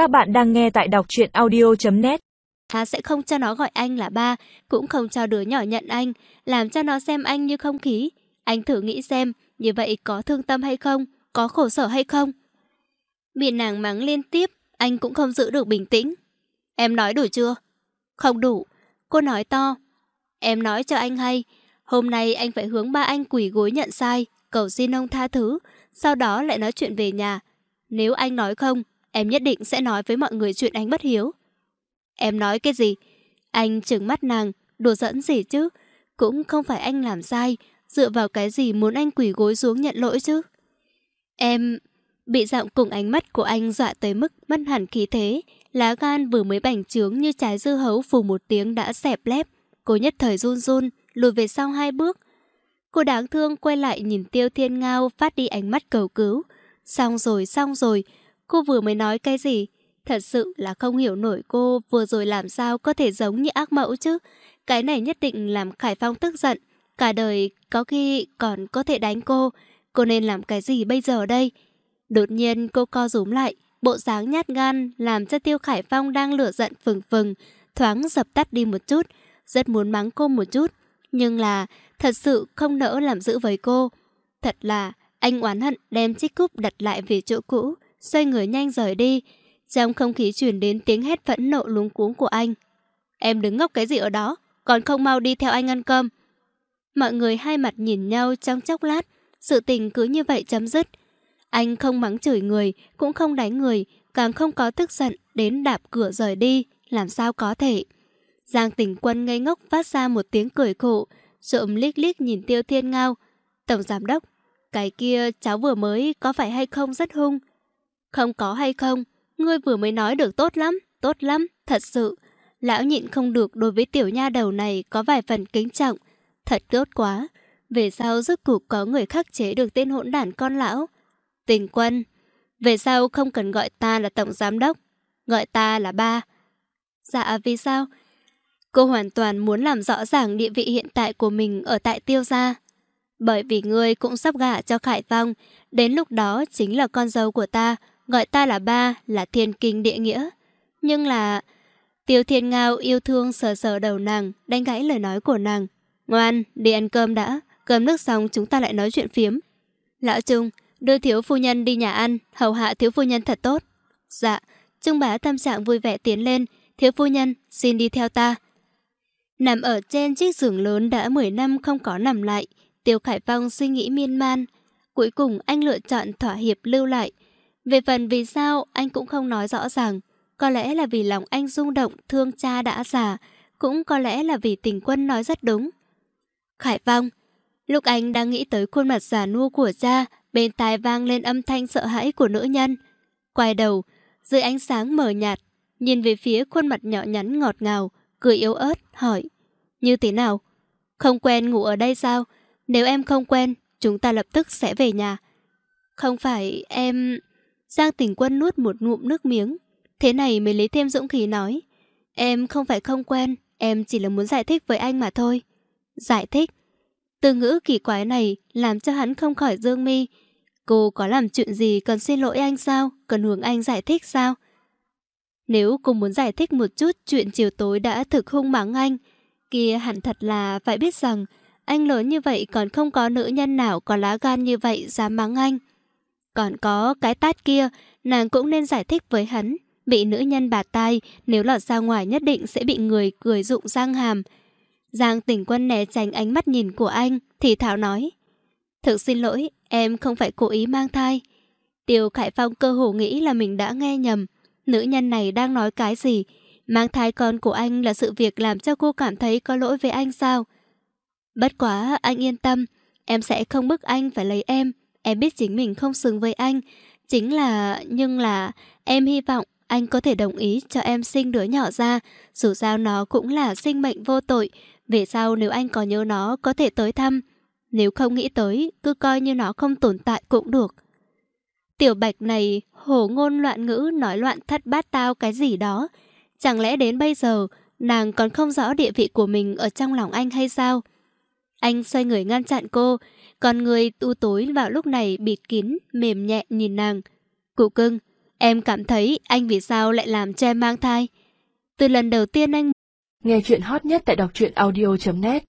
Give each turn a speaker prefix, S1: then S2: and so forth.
S1: Các bạn đang nghe tại đọc truyện audio.net
S2: Hà sẽ không cho nó gọi anh là ba, cũng không cho đứa nhỏ nhận anh, làm cho nó xem anh như không khí. Anh thử nghĩ xem, như vậy có thương tâm hay không, có khổ sở hay không? Bị nàng mắng liên tiếp, anh cũng không giữ được bình tĩnh. Em nói đủ chưa? Không đủ. Cô nói to. Em nói cho anh hay, hôm nay anh phải hướng ba anh quỳ gối nhận sai, cầu xin ông tha thứ, sau đó lại nói chuyện về nhà. Nếu anh nói không, em nhất định sẽ nói với mọi người chuyện anh bất hiếu. Em nói cái gì? Anh trừng mắt nàng, đùa dẫn gì chứ? Cũng không phải anh làm sai, dựa vào cái gì muốn anh quỳ gối xuống nhận lỗi chứ? Em... Bị giọng cùng ánh mắt của anh dọa tới mức mất hẳn khí thế, lá gan vừa mới bành trướng như trái dưa hấu phù một tiếng đã xẹp lép. Cô nhất thời run run, lùi về sau hai bước. Cô đáng thương quay lại nhìn Tiêu Thiên Ngao phát đi ánh mắt cầu cứu. Xong rồi, xong rồi, cô vừa mới nói cái gì? Thật sự là không hiểu nổi cô vừa rồi làm sao có thể giống như ác mẫu chứ. Cái này nhất định làm Khải Phong tức giận. Cả đời có khi còn có thể đánh cô. Cô nên làm cái gì bây giờ đây? Đột nhiên cô co rúm lại, bộ dáng nhát gan làm cho Tiêu Khải Phong đang lửa giận phừng phừng, thoáng dập tắt đi một chút, rất muốn mắng cô một chút. Nhưng là thật sự không nỡ làm giữ với cô. Thật là anh oán hận đem chiếc cúp đặt lại về chỗ cũ, xoay người nhanh rời đi. Trong không khí truyền đến tiếng hét phẫn nộ lúng cuống của anh. Em đứng ngốc cái gì ở đó, còn không mau đi theo anh ăn cơm. Mọi người hai mặt nhìn nhau trong chốc lát, sự tình cứ như vậy chấm dứt. Anh không mắng chửi người, cũng không đánh người, càng không có tức giận đến đạp cửa rời đi, làm sao có thể. Giang tỉnh quân ngây ngốc phát ra một tiếng cười khổ, trộm liếc liếc nhìn tiêu thiên ngao. Tổng giám đốc, cái kia cháu vừa mới có phải hay không rất hung? Không có hay không, ngươi vừa mới nói được tốt lắm, tốt lắm, thật sự. Lão nhịn không được đối với tiểu nha đầu này có vài phần kính trọng. Thật tốt quá. Về sau rốt cuộc có người khắc chế được tên hỗn đản con lão. Tình quân. Về sau không cần gọi ta là tổng giám đốc. Gọi ta là ba. Dạ vì sao? Cô hoàn toàn muốn làm rõ ràng địa vị hiện tại của mình ở tại tiêu gia. Bởi vì ngươi cũng sắp gả cho Khải Phong, đến lúc đó chính là con dâu của ta, gọi ta là ba, là thiên kinh địa nghĩa. Nhưng là... Tiêu Thiên Ngao yêu thương sờ sờ đầu nàng, đánh gãy lời nói của nàng. Ngoan, đi ăn cơm đã, cơm nước xong chúng ta lại nói chuyện phiếm. Lão Trung, đưa thiếu phu nhân đi nhà ăn, hầu hạ thiếu phu nhân thật tốt. Dạ, Trung bá tâm trạng vui vẻ tiến lên, thiếu phu nhân, xin đi theo ta. Nằm ở trên chiếc giường lớn đã 10 năm không có nằm lại, Tiêu Khải Phong suy nghĩ miên man. Cuối cùng anh lựa chọn thỏa hiệp lưu lại. Về phần vì sao anh cũng không nói rõ ràng. Có lẽ là vì lòng anh rung động thương cha đã già, cũng có lẽ là vì tình quân nói rất đúng. Khải Phong Lúc anh đang nghĩ tới khuôn mặt già nua của cha, bên tai vang lên âm thanh sợ hãi của nữ nhân. Quay đầu, dưới ánh sáng mờ nhạt, nhìn về phía khuôn mặt nhỏ nhắn ngọt ngào, cười yếu ớt, hỏi. Như thế nào? Không quen ngủ ở đây sao? Nếu em không quen, chúng ta lập tức sẽ về nhà. Không phải em... Giang tỉnh quân nuốt một ngụm nước miếng. Thế này mới lấy thêm dũng khí nói. Em không phải không quen, em chỉ là muốn giải thích với anh mà thôi. Giải thích? Từ ngữ kỳ quái này làm cho hắn không khỏi dương mi. Cô có làm chuyện gì cần xin lỗi anh sao? Cần hướng anh giải thích sao? Nếu cô muốn giải thích một chút chuyện chiều tối đã thực hung mắng anh, kia hẳn thật là phải biết rằng anh lớn như vậy còn không có nữ nhân nào có lá gan như vậy dám mắng anh. Còn có cái tát kia, nàng cũng nên giải thích với hắn. Bị nữ nhân bạt tai, nếu lọt ra ngoài nhất định sẽ bị người cười rụng giang hàm. Giang tỉnh quân né tránh ánh mắt nhìn của anh, thì Thảo nói. Thực xin lỗi, em không phải cố ý mang thai. Tiêu Khải Phong cơ hồ nghĩ là mình đã nghe nhầm. Nữ nhân này đang nói cái gì? Mang thai con của anh là sự việc làm cho cô cảm thấy có lỗi với anh sao? Bất quá, anh yên tâm. Em sẽ không bức anh phải lấy em. Em biết chính mình không xứng với anh. Chính là... Nhưng là... Em hy vọng anh có thể đồng ý cho em sinh đứa nhỏ ra. Dù sao nó cũng là sinh mệnh vô tội. Về sau nếu anh có nhớ nó có thể tới thăm. Nếu không nghĩ tới, cứ coi như nó không tồn tại cũng được. Tiểu bạch này hổ ngôn loạn ngữ nói loạn thất bát tao cái gì đó. Chẳng lẽ đến bây giờ nàng còn không rõ địa vị của mình ở trong lòng anh hay sao? Anh xoay người ngăn chặn cô, còn người tu tối vào lúc này bịt kín, mềm nhẹ nhìn nàng. Cụ cưng, Em cảm thấy anh vì sao lại làm cho em mang thai. Từ lần đầu tiên anh
S3: Nghe chuyện hot nhất tại đọc truyện audio.net